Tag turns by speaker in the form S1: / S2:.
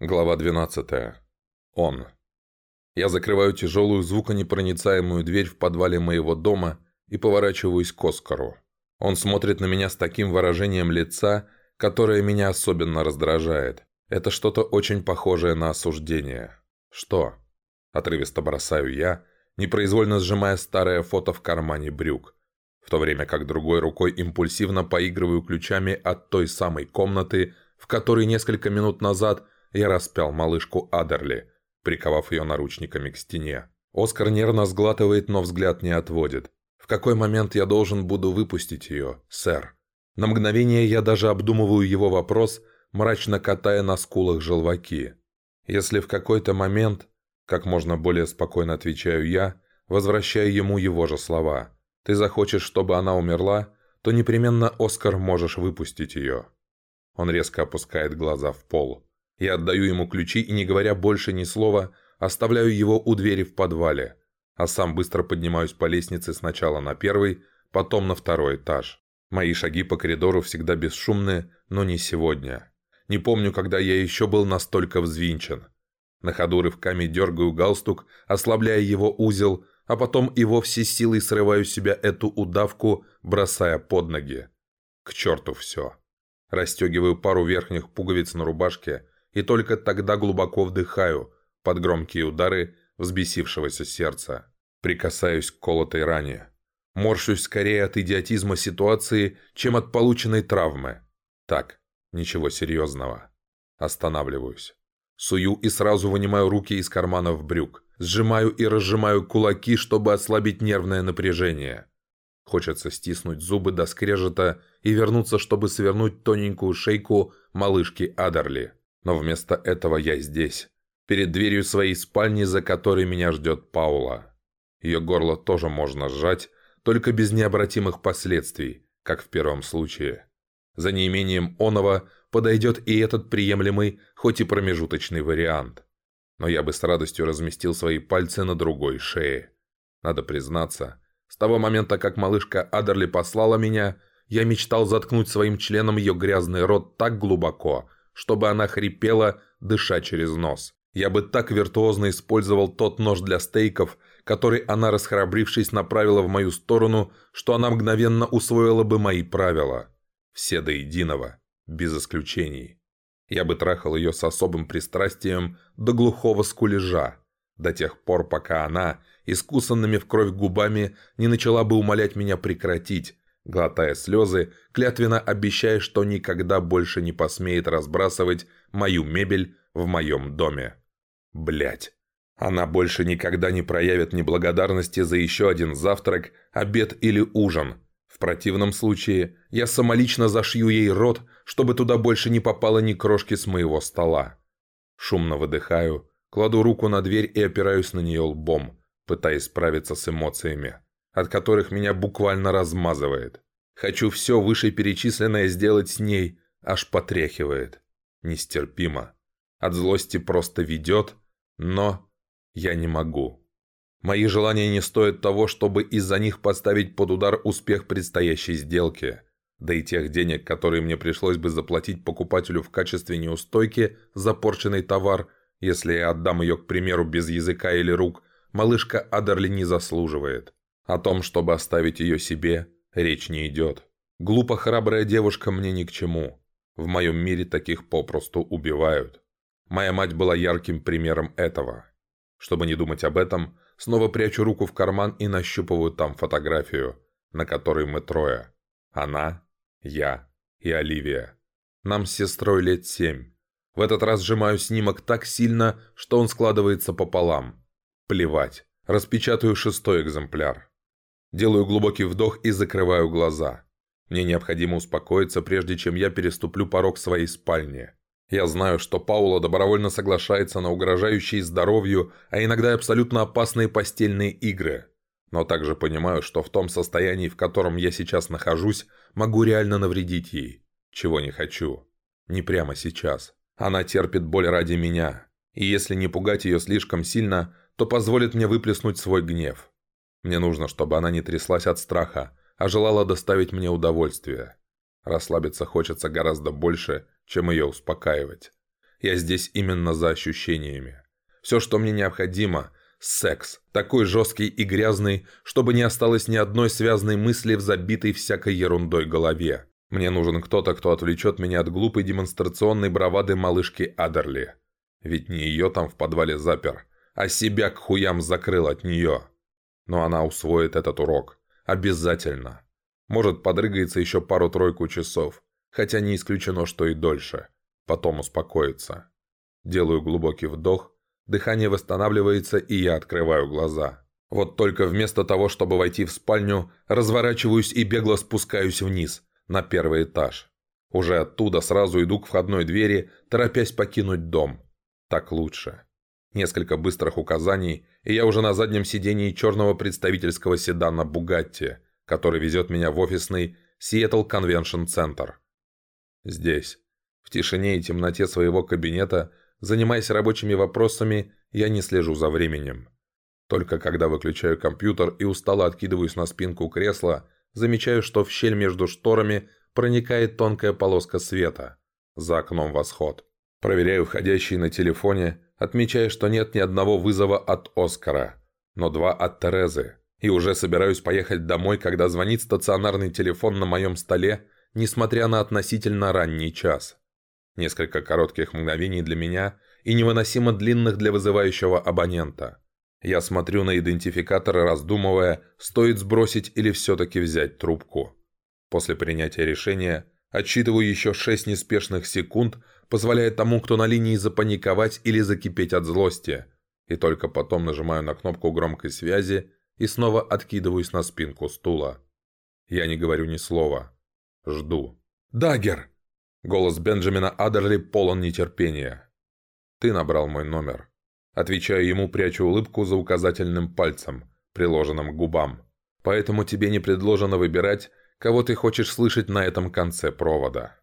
S1: Глава 12. Он. Я закрываю тяжелую звуконепроницаемую дверь в подвале моего дома и поворачиваюсь к Оскару. Он смотрит на меня с таким выражением лица, которое меня особенно раздражает. Это что-то очень похожее на осуждение. «Что?» – отрывисто бросаю я, непроизвольно сжимая старое фото в кармане брюк, в то время как другой рукой импульсивно поигрываю ключами от той самой комнаты, в которой несколько минут назад – я распял малышку Адерли, приковав ее наручниками к стене. Оскар нервно сглатывает, но взгляд не отводит. В какой момент я должен буду выпустить ее, сэр? На мгновение я даже обдумываю его вопрос, мрачно катая на скулах желваки. Если в какой-то момент, как можно более спокойно отвечаю я, возвращаю ему его же слова. Ты захочешь, чтобы она умерла, то непременно, Оскар, можешь выпустить ее. Он резко опускает глаза в пол. Я отдаю ему ключи и, не говоря больше ни слова, оставляю его у двери в подвале, а сам быстро поднимаюсь по лестнице сначала на первый, потом на второй этаж. Мои шаги по коридору всегда бесшумные, но не сегодня. Не помню, когда я еще был настолько взвинчен. На ходу рывками дергаю галстук, ослабляя его узел, а потом и вовсе силой срываю себя эту удавку, бросая под ноги. К черту все. Расстегиваю пару верхних пуговиц на рубашке, и только тогда глубоко вдыхаю под громкие удары взбесившегося сердца. Прикасаюсь к колотой ране. Морщусь скорее от идиотизма ситуации, чем от полученной травмы. Так, ничего серьезного. Останавливаюсь. Сую и сразу вынимаю руки из карманов брюк. Сжимаю и разжимаю кулаки, чтобы ослабить нервное напряжение. Хочется стиснуть зубы до скрежета и вернуться, чтобы свернуть тоненькую шейку малышки Адерли. Но вместо этого я здесь, перед дверью своей спальни, за которой меня ждет Паула. Ее горло тоже можно сжать, только без необратимых последствий, как в первом случае. За неимением оного подойдет и этот приемлемый, хоть и промежуточный вариант. Но я бы с радостью разместил свои пальцы на другой шее. Надо признаться, с того момента, как малышка Адерли послала меня, я мечтал заткнуть своим членом ее грязный рот так глубоко, чтобы она хрипела, дыша через нос. Я бы так виртуозно использовал тот нож для стейков, который она, расхрабрившись, направила в мою сторону, что она мгновенно усвоила бы мои правила. Все до единого, без исключений. Я бы трахал ее с особым пристрастием до глухого скулежа, до тех пор, пока она, искусанными в кровь губами, не начала бы умолять меня прекратить, глотая слезы, клятвенно обещая, что никогда больше не посмеет разбрасывать мою мебель в моем доме. Блять. Она больше никогда не проявит неблагодарности за еще один завтрак, обед или ужин. В противном случае я самолично зашью ей рот, чтобы туда больше не попало ни крошки с моего стола. Шумно выдыхаю, кладу руку на дверь и опираюсь на нее лбом, пытаясь справиться с эмоциями от которых меня буквально размазывает. Хочу все вышеперечисленное сделать с ней, аж потряхивает. Нестерпимо. От злости просто ведет, но я не могу. Мои желания не стоят того, чтобы из-за них поставить под удар успех предстоящей сделки. Да и тех денег, которые мне пришлось бы заплатить покупателю в качестве неустойки за порченный товар, если я отдам ее, к примеру, без языка или рук, малышка Адерли не заслуживает. О том, чтобы оставить ее себе, речь не идет. Глупо храбрая девушка мне ни к чему. В моем мире таких попросту убивают. Моя мать была ярким примером этого. Чтобы не думать об этом, снова прячу руку в карман и нащупываю там фотографию, на которой мы трое. Она, я и Оливия. Нам с сестрой лет семь. В этот раз сжимаю снимок так сильно, что он складывается пополам. Плевать. Распечатаю шестой экземпляр. Делаю глубокий вдох и закрываю глаза. Мне необходимо успокоиться, прежде чем я переступлю порог своей спальни. Я знаю, что Паула добровольно соглашается на угрожающие здоровью, а иногда абсолютно опасные постельные игры. Но также понимаю, что в том состоянии, в котором я сейчас нахожусь, могу реально навредить ей. Чего не хочу. Не прямо сейчас. Она терпит боль ради меня. И если не пугать ее слишком сильно, то позволит мне выплеснуть свой гнев. Мне нужно, чтобы она не тряслась от страха, а желала доставить мне удовольствие. Расслабиться хочется гораздо больше, чем ее успокаивать. Я здесь именно за ощущениями. Все, что мне необходимо – секс. Такой жесткий и грязный, чтобы не осталось ни одной связанной мысли в забитой всякой ерундой голове. Мне нужен кто-то, кто отвлечет меня от глупой демонстрационной бравады малышки Адерли. Ведь не ее там в подвале запер, а себя к хуям закрыл от нее. Но она усвоит этот урок. Обязательно. Может, подрыгается еще пару-тройку часов, хотя не исключено, что и дольше. Потом успокоится. Делаю глубокий вдох, дыхание восстанавливается, и я открываю глаза. Вот только вместо того, чтобы войти в спальню, разворачиваюсь и бегло спускаюсь вниз, на первый этаж. Уже оттуда сразу иду к входной двери, торопясь покинуть дом. Так лучше. Несколько быстрых указаний, и я уже на заднем сидении черного представительского седана «Бугатти», который везет меня в офисный Seattle Convention Center. Здесь, в тишине и темноте своего кабинета, занимаясь рабочими вопросами, я не слежу за временем. Только когда выключаю компьютер и устало откидываюсь на спинку кресла, замечаю, что в щель между шторами проникает тонкая полоска света. За окном восход. Проверяю входящие на телефоне, отмечая, что нет ни одного вызова от Оскара, но два от Терезы. И уже собираюсь поехать домой, когда звонит стационарный телефон на моем столе, несмотря на относительно ранний час. Несколько коротких мгновений для меня и невыносимо длинных для вызывающего абонента. Я смотрю на идентификатор, раздумывая, стоит сбросить или все-таки взять трубку. После принятия решения отсчитываю еще шесть неспешных секунд, позволяя тому, кто на линии запаниковать или закипеть от злости, и только потом нажимаю на кнопку громкой связи и снова откидываюсь на спинку стула. Я не говорю ни слова. Жду. «Даггер!» Голос Бенджамина Адерли полон нетерпения. «Ты набрал мой номер». Отвечаю ему, прячу улыбку за указательным пальцем, приложенным к губам. «Поэтому тебе не предложено выбирать, кого ты хочешь слышать на этом конце провода».